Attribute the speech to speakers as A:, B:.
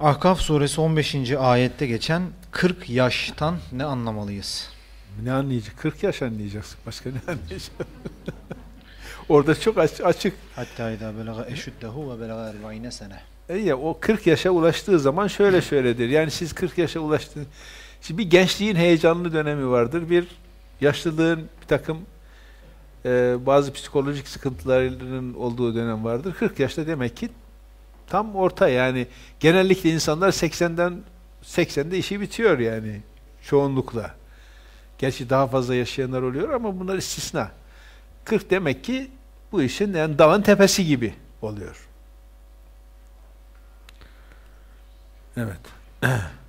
A: Ahkaf suresi 15. ayette geçen 40 yaştan ne anlamalıyız?
B: Ne anlayacak? 40 yaş anlayacaksın. Başka ne anlayacaksın? Orada çok aç- açık.
A: Hatta idâ belaga eşuddehu ve belaga erba'ine sene.
B: E ya o 40 yaşa ulaştığı zaman şöyle şöyledir. Yani siz 40 yaşa ulaştığınız... Şimdi bir gençliğin heyecanlı dönemi vardır. Bir yaşlılığın bir takım e, bazı psikolojik sıkıntılarının olduğu dönem vardır. 40 yaşta demek ki tam orta yani genellikle insanlar 80'den 80'de işi bitiyor yani çoğunlukla. Gerçi daha fazla yaşayanlar oluyor ama bunlar istisna. 40 demek ki bu işin yani dağın tepesi gibi oluyor. Evet.